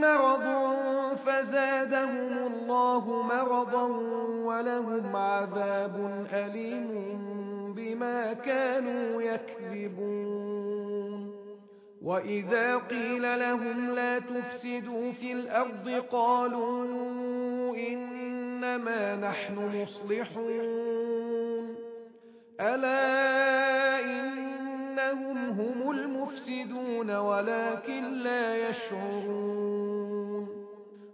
مرض فزادهم الله مرضا ولهم عذاب أليم بما كانوا يكذبون. وإذا قيل لهم لا تفسدوا في الأرض قالوا إنما نحن مصلحون. ألا إنهم هم المفسدون ولكن لا يشعرون.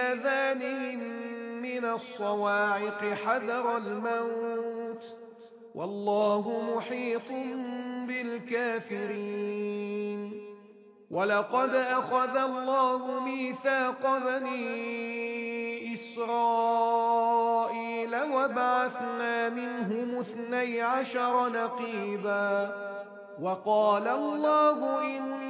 آذانهم من الصواعق حذر الموت والله محيط بالكافرين. ولقد أخذ الله ميثاق بني إسرائيل وبعثنا منهم اثني عشر نقيبا. وقال الله إني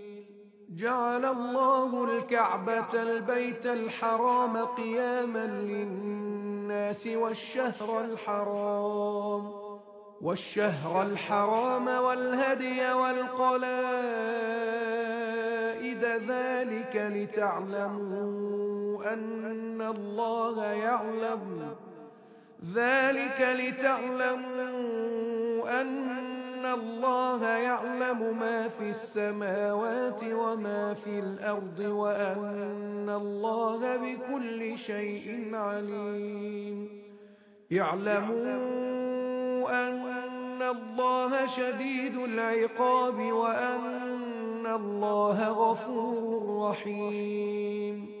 جعل الله الكعبة البيت الحرام قياما للناس والشهر الحرام والشهر الحرام والهدي والقلائد. ذلك لتعلموا أن الله يعلم ذلك لتعلموا أن الله يعلم ما في السماوات وما في الأرض وأن الله بكل شيء عليم يعلموا أن الله شديد العقاب وأن الله غفور رحيم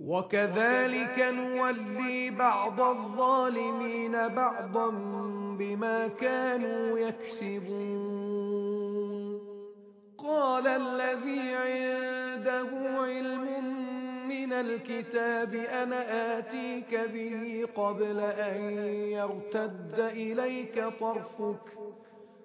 وكذلك نولي بعض الظالمين بعضا بما كانوا يكسبون. قال الذي عنده علم من الكتاب أنا آتيك به قبل أن يرتد إليك طرفك.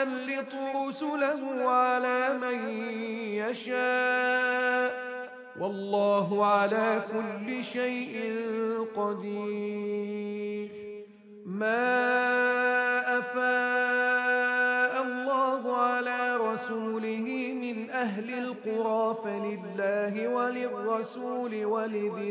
يسلط رسله على من يشاء. والله على كل شيء قدير. ما أفاء الله على رسوله من أهل القرى فلله وللرسول ولذي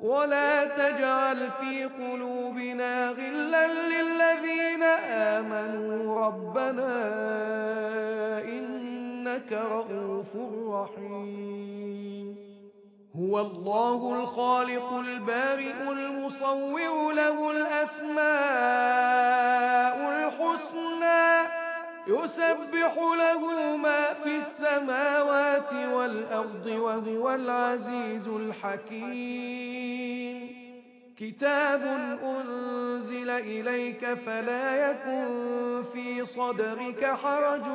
ولا تجعل في قلوبنا غلا للذين آمنوا ربنا إنك رؤوف رحيم هو الله الخالق البارئ المصور له الأسماء الحسنى يسبح له ما في السماوات والأرض وهو العزيز الحكيم. كتاب أنزل إليك فلا يكن في صدرك حرج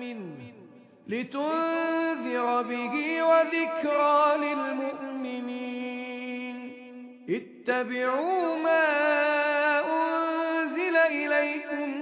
منه. لتنذر به وذكرى للمؤمنين. اتبعوا ما أنزل إليكم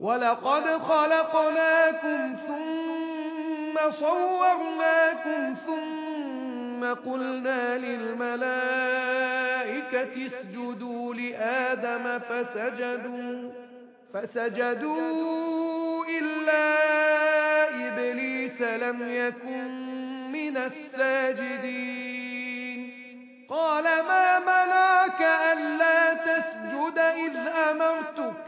ولقد خلقناكم ثم صورناكم ثم قلنا للملائكة اسجدوا لآدم فسجدوا فسجدوا إلا إبليس لم يكن من الساجدين قال ما منعك ألا تسجد إذ أمرتك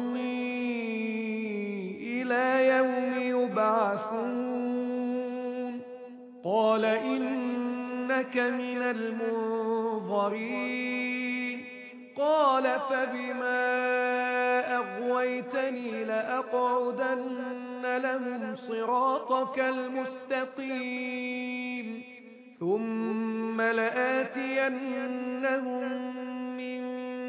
يبعثون قال إنك من المنظرين. قال فبما أغويتني لأقعدن لهم صراطك المستقيم. ثم لآتينهم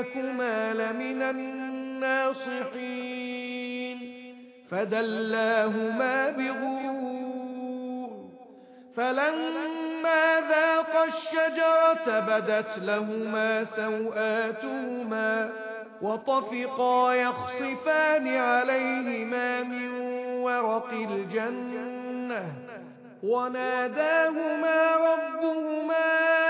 لكما لمن الناصحين. فدلاهما بغرور. فلما ذاق الشجرة بدت لهما سوآتهما وطفقا يخصفان عليهما من ورق الجنة. وناداهما ربهما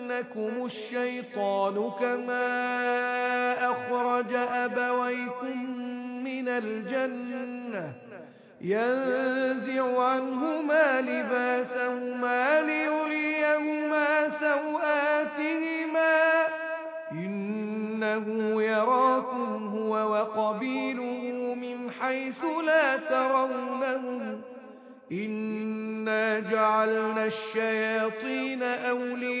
يفتننكم الشيطان كما أخرج أبويكم من الجنة ينزع عنهما لباسهما ليريهما سوآتهما إنه يراكم هو وقبيله من حيث لا ترونهم إنا جعلنا الشياطين أولياء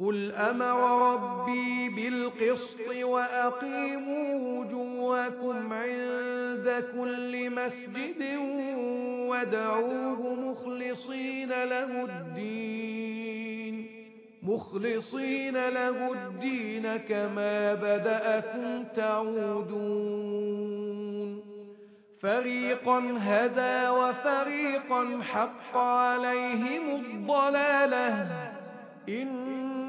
قل أمر ربي بالقسط وأقيموا وجوهكم عند كل مسجد وادعوه مخلصين له الدين مخلصين له الدين كما بدأكم تعودون فريقا هدى وفريقا حق عليهم الضلاله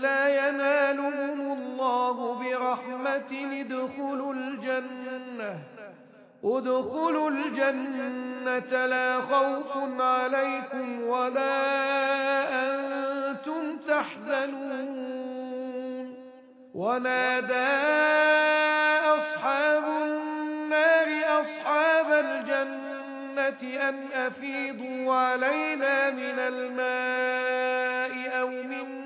لا ينالهم الله برحمة ادخلوا الجنة. ادخلوا الجنة لا خوف عليكم ولا أنتم تحزنون. ونادى أصحاب النار أصحاب الجنة أن أفيضوا علينا من الماء أو مما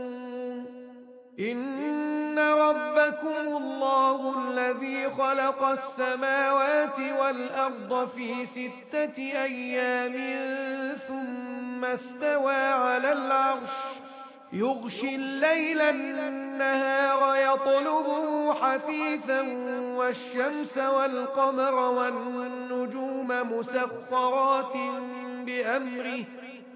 إن ربكم الله الذي خلق السماوات والأرض في ستة أيام ثم استوى على العرش يغشي الليل النهار يطلبه حثيثا والشمس والقمر والنجوم مسخرات بأمره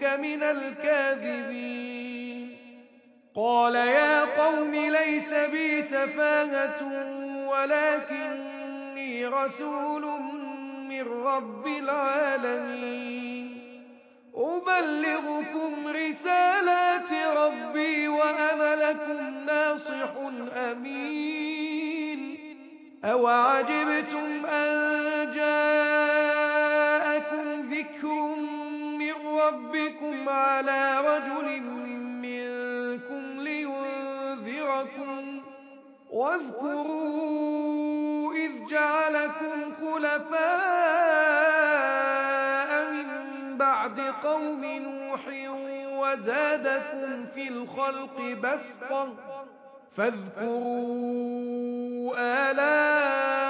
لنظنك من الكاذبين. قال يا قوم ليس بي سفاهة ولكني رسول من رب العالمين. أبلغكم رسالات ربي وأنا لكم ناصح أمين. أوعجبتم أن جاءكم ذكر ربكم على رجل منكم لينذركم. واذكروا إذ جعلكم خلفاء من بعد قوم نوح وزادكم في الخلق بسطا فاذكروا آلاء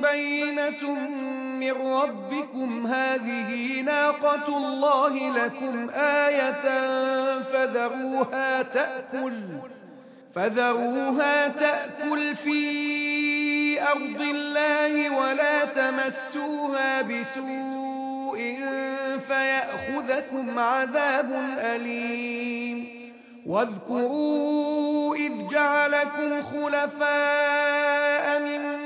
بينة من ربكم هذه ناقة الله لكم آية فذروها تأكل فذروها تأكل في أرض الله ولا تمسوها بسوء فيأخذكم عذاب أليم. واذكروا إذ جعلكم خلفاء من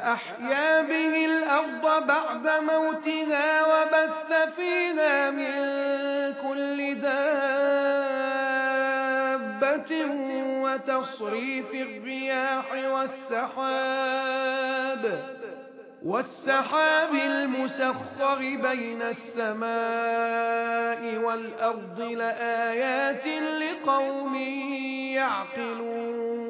فأحيا به الأرض بعد موتها وبث فيها من كل دابة وتصريف الرياح والسحاب والسحاب المسخر بين السماء والأرض لآيات لقوم يعقلون.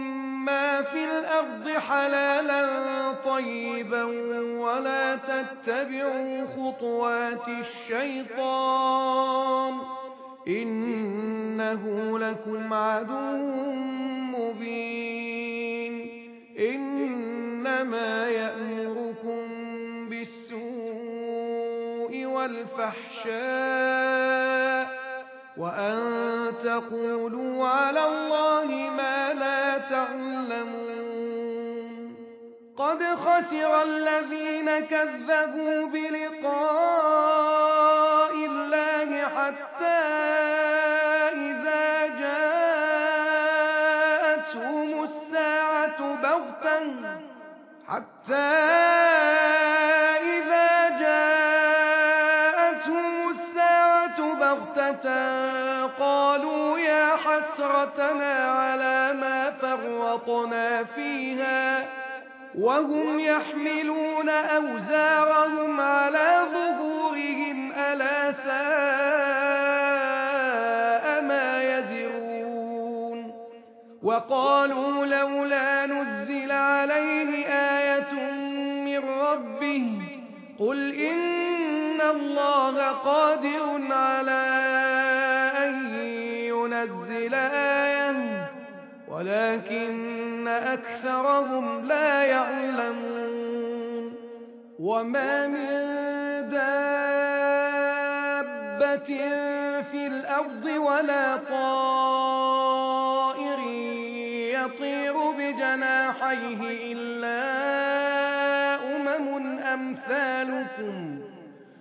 في الأرض حلالا طيبا ولا تتبعوا خطوات الشيطان إنه لكم عدو مبين إنما يأمركم بالسوء والفحشاء وأن تقولوا على الله ما لا تعلمون. قد خسر الذين كذبوا بلقاء الله حتى إذا جاءتهم الساعة بغتا حتى حسرتنا على ما فرطنا فيها. وهم يحملون أوزارهم على ظهورهم ألا ساء ما يزرون وقالوا لولا نزل عليه آية من ربه قل إن الله قادر على ينزل آية ولكن أكثرهم لا يعلمون. وما من دابة في الأرض ولا طائر يطير بجناحيه إلا أمم أمثالكم.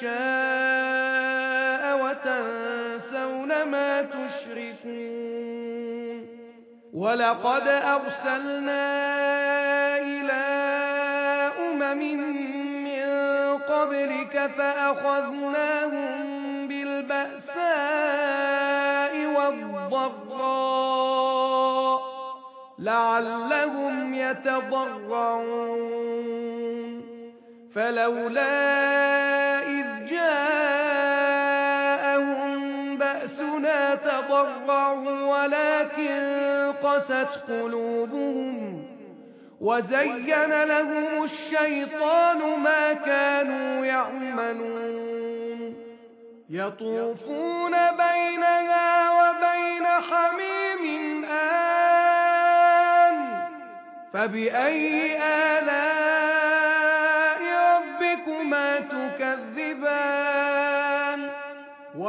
شاء وتنسون ما تشركون. ولقد أرسلنا إلى أمم من قبلك فأخذناهم بالبأساء والضراء لعلهم يتضرعون. فلولا جاءهم بأسنا تضرعوا ولكن قست قلوبهم وزين لهم الشيطان ما كانوا يعملون يطوفون بينها وبين حميم آن فبأي آلاء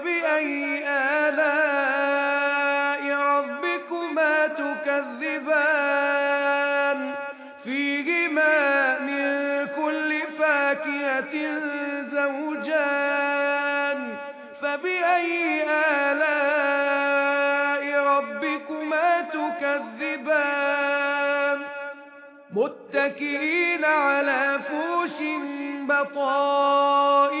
فبأي آلاء ربكما تكذبان؟ فيهما من كل فاكهة زوجان. فبأي آلاء ربكما تكذبان؟ متكئين على فوش بطائنها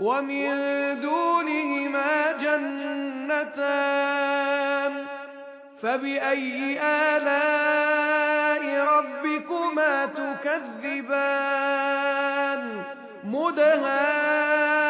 ومن دونهما جنتان فبأي آلاء ربكما تكذبان؟ مدهامتان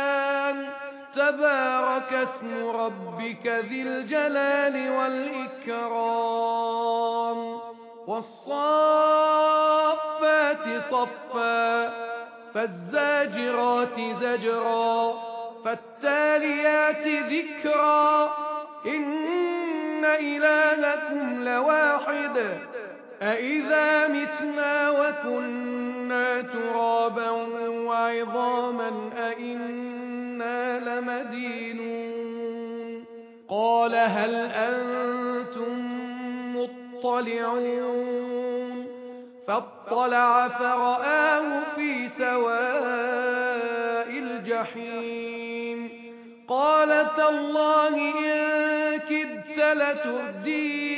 تبارك اسم ربك ذي الجلال والإكرام. والصافات صفا فالزاجرات زجرا فالتاليات ذكرا. إن إلهكم لواحد أإذا متنا وكنا ترابا وعظاما أئنا لمدينون قال هل أنتم مطلعون فاطلع فرآه في سواء الجحيم قال تالله إن كدت لتردين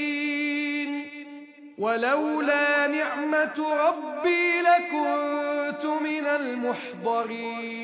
ولولا نعمة ربي لكنت من المحضرين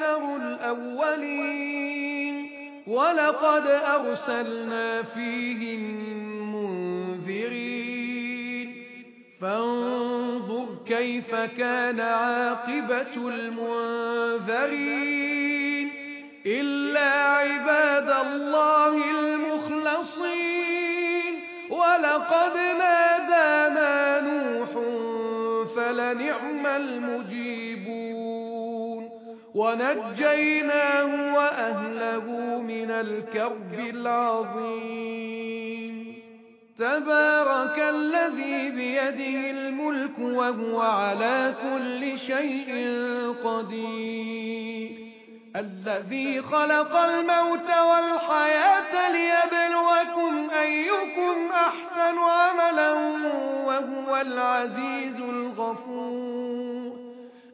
أكثر الأولين ولقد أرسلنا فيهم منذرين. فانظر كيف كان عاقبة المنذرين. إلا عباد الله المخلصين. ولقد نادانا نوح فلنعم المجيبون ونجيناه وأهله من الكرب العظيم. تبارك الذي بيده الملك وهو على كل شيء قدير. الذي خلق الموت والحياة ليبلوكم أيكم أحسن عملا وهو العزيز الغفور.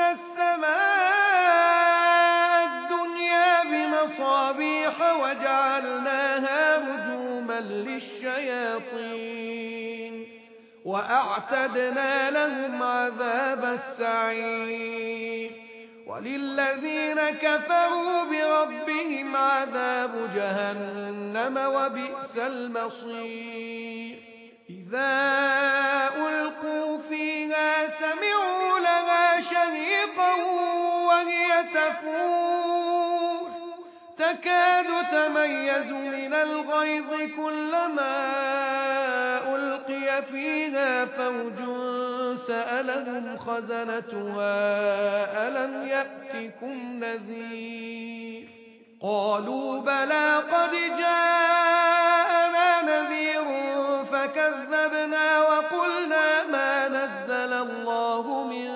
السماء الدنيا بمصابيح وجعلناها رجوما للشياطين وأعتدنا لهم عذاب السعير وللذين كفروا بربهم عذاب جهنم وبئس المصير إذا ألقوا فيها سمعوا لها شهيقا وهي تفور. تكاد تميز من الغيظ كلما ألقي فيها فوج سألهم خزنتها ألم يأتكم نذير؟ قالوا بلى قد جاءنا نذير فكذبنا وقلنا ما نزل الله من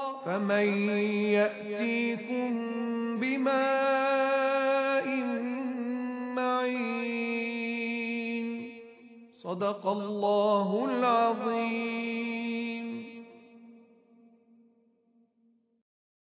فمن يأتيكم بماء معين. صدق الله العظيم.